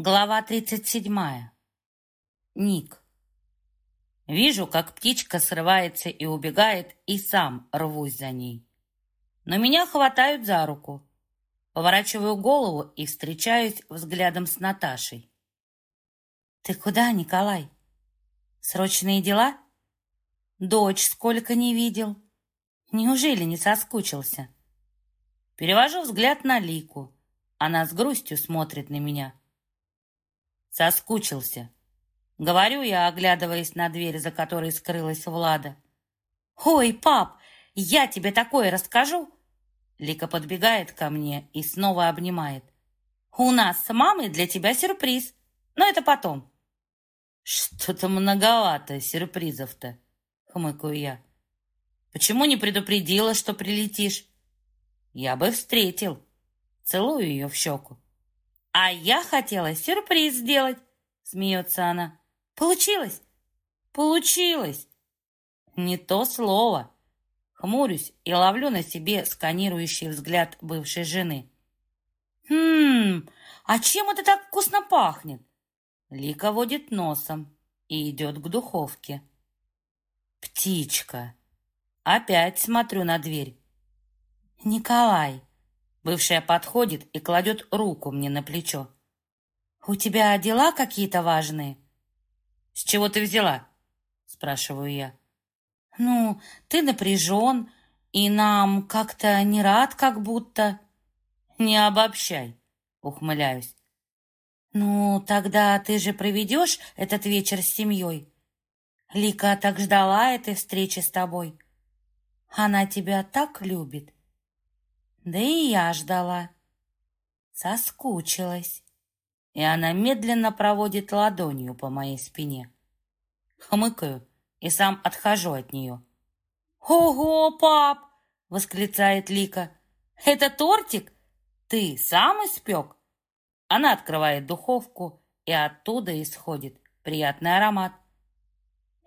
Глава 37. Ник. Вижу, как птичка срывается и убегает, и сам рвусь за ней. Но меня хватают за руку. Поворачиваю голову и встречаюсь взглядом с Наташей. «Ты куда, Николай? Срочные дела? Дочь сколько не видел. Неужели не соскучился?» Перевожу взгляд на Лику. Она с грустью смотрит на меня. Соскучился. Говорю я, оглядываясь на дверь, за которой скрылась Влада. «Ой, пап, я тебе такое расскажу!» Лика подбегает ко мне и снова обнимает. «У нас с мамой для тебя сюрприз, но это потом». «Что-то многовато сюрпризов-то», — хмыкаю я. «Почему не предупредила, что прилетишь?» «Я бы встретил». Целую ее в щеку. «А я хотела сюрприз сделать!» — смеется она. «Получилось?» «Получилось!» «Не то слово!» Хмурюсь и ловлю на себе сканирующий взгляд бывшей жены. «Хм, а чем это так вкусно пахнет?» Лика водит носом и идет к духовке. «Птичка!» Опять смотрю на дверь. «Николай, Бывшая подходит и кладет руку мне на плечо. «У тебя дела какие-то важные?» «С чего ты взяла?» спрашиваю я. «Ну, ты напряжен, и нам как-то не рад, как будто...» «Не обобщай», — ухмыляюсь. «Ну, тогда ты же проведешь этот вечер с семьей. Лика так ждала этой встречи с тобой. Она тебя так любит. Да и я ждала. Соскучилась. И она медленно проводит ладонью по моей спине. Хмыкаю и сам отхожу от нее. «Ого, пап!» — восклицает Лика. «Это тортик? Ты сам испек?» Она открывает духовку, и оттуда исходит приятный аромат.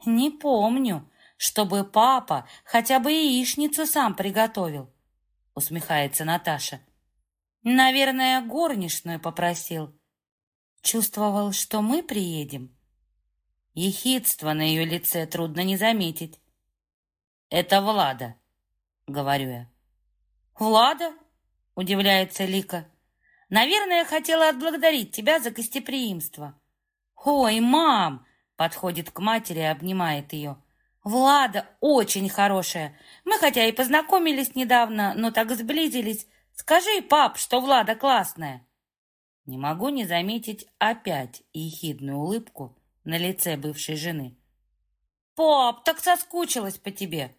«Не помню, чтобы папа хотя бы яичницу сам приготовил усмехается Наташа. Наверное, горничную попросил. Чувствовал, что мы приедем. Ехидство на ее лице трудно не заметить. «Это Влада», — говорю я. «Влада?» — удивляется Лика. «Наверное, хотела отблагодарить тебя за гостеприимство». «Ой, мам!» — подходит к матери и обнимает ее. Влада очень хорошая. Мы хотя и познакомились недавно, но так сблизились. Скажи, пап, что Влада классная. Не могу не заметить опять ехидную улыбку на лице бывшей жены. «Пап, так соскучилась по тебе!»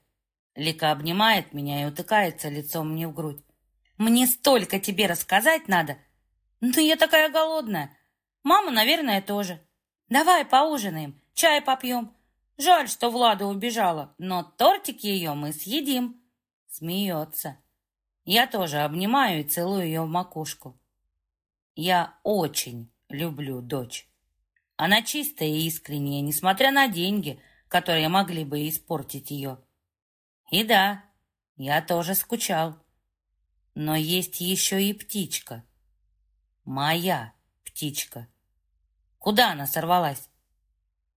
Лика обнимает меня и утыкается лицом мне в грудь. «Мне столько тебе рассказать надо! Ну, я такая голодная! Мама, наверное, тоже. Давай поужинаем, чай попьем, Жаль, что Влада убежала, но тортик ее мы съедим. Смеется. Я тоже обнимаю и целую ее в макушку. Я очень люблю дочь. Она чистая и искренняя, несмотря на деньги, которые могли бы испортить ее. И да, я тоже скучал. Но есть еще и птичка. Моя птичка. Куда она сорвалась?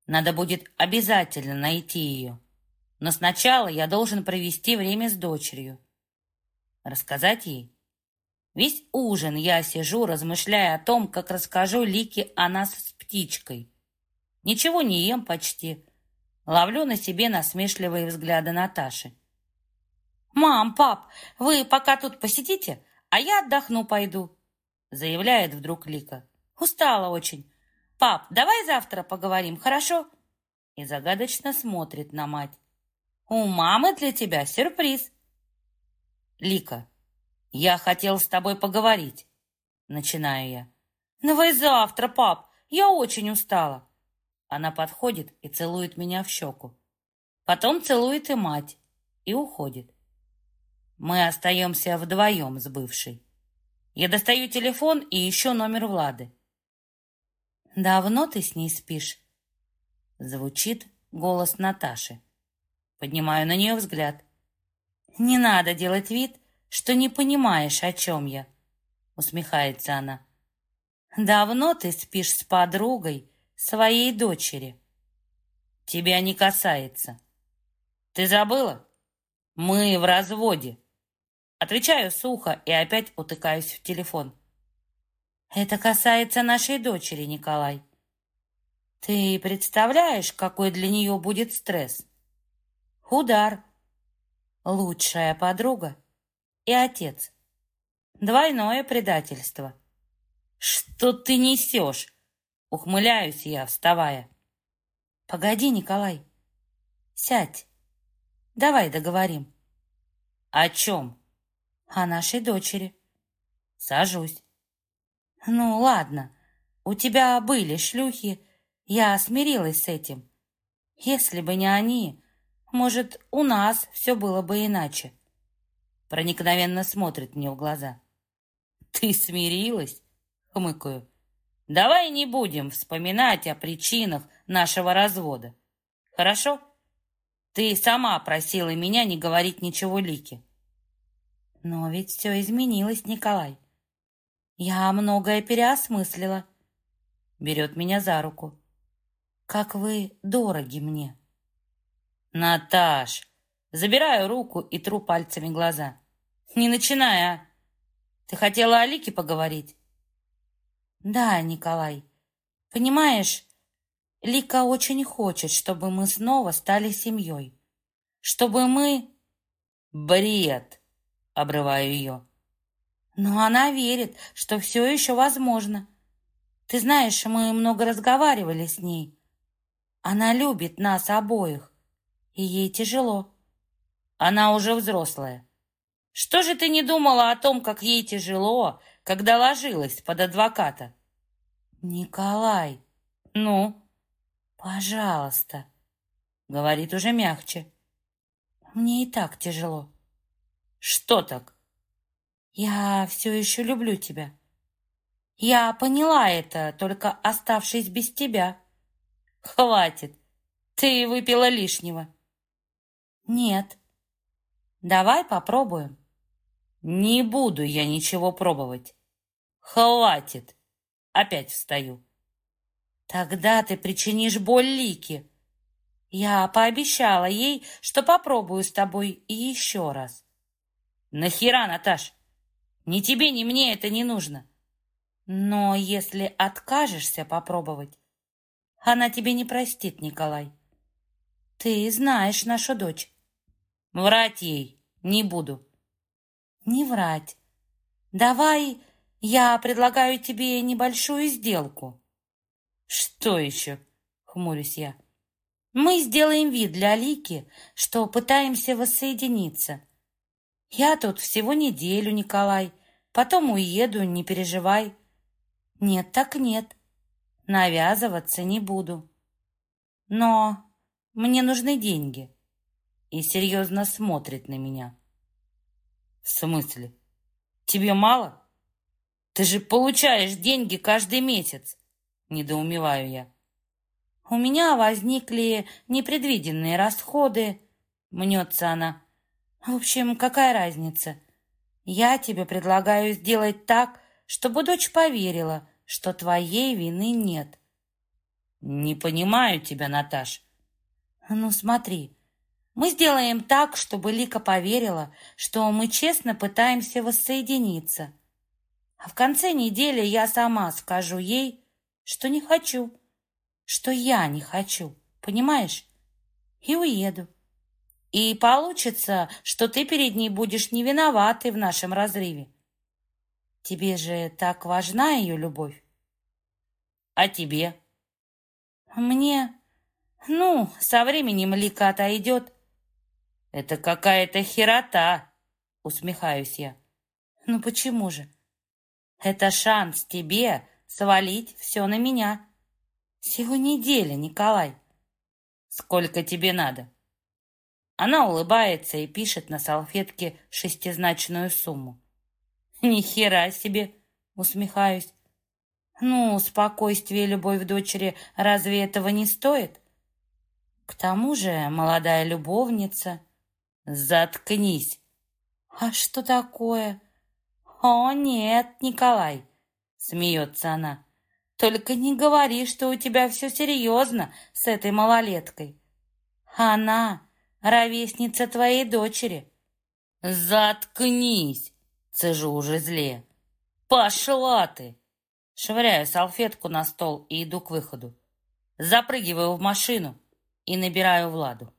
Надо будет обязательно найти ее. Но сначала я должен провести время с дочерью. Рассказать ей? Весь ужин я сижу, размышляя о том, как расскажу Лике о нас с птичкой. Ничего не ем почти. Ловлю на себе насмешливые взгляды Наташи. «Мам, пап, вы пока тут посидите, а я отдохну пойду», заявляет вдруг Лика. «Устала очень. «Пап, давай завтра поговорим, хорошо?» И загадочно смотрит на мать. «У мамы для тебя сюрприз!» «Лика, я хотел с тобой поговорить», — начинаю я. «Давай завтра, пап, я очень устала». Она подходит и целует меня в щеку. Потом целует и мать, и уходит. Мы остаемся вдвоем с бывшей. Я достаю телефон и ищу номер Влады. «Давно ты с ней спишь?» Звучит голос Наташи. Поднимаю на нее взгляд. «Не надо делать вид, что не понимаешь, о чем я», усмехается она. Давно ты спишь с подругой своей дочери? Тебя не касается. Ты забыла? Мы в разводе. Отвечаю сухо и опять утыкаюсь в телефон. Это касается нашей дочери, Николай. Ты представляешь, какой для нее будет стресс? Удар. Лучшая подруга и отец. Двойное предательство. Что ты несешь? Ухмыляюсь я, вставая. Погоди, Николай. Сядь. Давай договорим. О чем? О нашей дочери. Сажусь. Ну, ладно. У тебя были шлюхи. Я смирилась с этим. Если бы не они, может, у нас все было бы иначе. Проникновенно смотрит мне в глаза. Ты смирилась? Хмыкаю. Давай не будем вспоминать о причинах нашего развода. Хорошо? Ты сама просила меня не говорить ничего Лике. Но ведь все изменилось, Николай. Я многое переосмыслила. Берет меня за руку. Как вы дороги мне. Наташ, забираю руку и тру пальцами глаза. Не начинай, а? Ты хотела о Лике поговорить? Да, Николай. Понимаешь, Лика очень хочет, чтобы мы снова стали семьей. Чтобы мы... Бред! Обрываю ее. Но она верит, что все еще возможно. Ты знаешь, мы много разговаривали с ней. Она любит нас обоих, и ей тяжело. Она уже взрослая. Что же ты не думала о том, как ей тяжело, когда ложилась под адвоката? Николай, ну, пожалуйста, говорит уже мягче. Мне и так тяжело. Что так? Я все еще люблю тебя. Я поняла это, только оставшись без тебя. Хватит, ты выпила лишнего. Нет. Давай попробуем. Не буду я ничего пробовать. Хватит. Опять встаю. Тогда ты причинишь боль Лике. Я пообещала ей, что попробую с тобой еще раз. Нахера, Наташ? Ни тебе, ни мне это не нужно. Но если откажешься попробовать, она тебе не простит, Николай. Ты знаешь нашу дочь. Врать ей не буду. Не врать. Давай я предлагаю тебе небольшую сделку. Что еще? Хмурюсь я. Мы сделаем вид для Лики, что пытаемся воссоединиться. Я тут всего неделю, Николай. Потом уеду, не переживай. Нет, так нет. Навязываться не буду. Но мне нужны деньги. И серьезно смотрит на меня. В смысле? Тебе мало? Ты же получаешь деньги каждый месяц. Недоумеваю я. У меня возникли непредвиденные расходы. Мнется она. В общем, какая разница? Я тебе предлагаю сделать так, чтобы дочь поверила, что твоей вины нет. Не понимаю тебя, Наташ. Ну, смотри, мы сделаем так, чтобы Лика поверила, что мы честно пытаемся воссоединиться. А в конце недели я сама скажу ей, что не хочу, что я не хочу, понимаешь? И уеду. И получится, что ты перед ней будешь не виноватой в нашем разрыве. Тебе же так важна ее любовь. А тебе? Мне? Ну, со временем Лика отойдет. Это какая-то херота, усмехаюсь я. Ну почему же? Это шанс тебе свалить все на меня. Всего неделя, Николай. Сколько тебе надо? Она улыбается и пишет на салфетке шестизначную сумму. Ни хера себе, усмехаюсь. Ну, спокойствие и любовь дочери разве этого не стоит? К тому же молодая любовница. Заткнись. А что такое? О, нет, Николай, смеется она. Только не говори, что у тебя все серьезно с этой малолеткой. Она ровесница твоей дочери. Заткнись, цежу уже злее. Пошла ты! Швыряю салфетку на стол и иду к выходу. Запрыгиваю в машину и набираю Владу.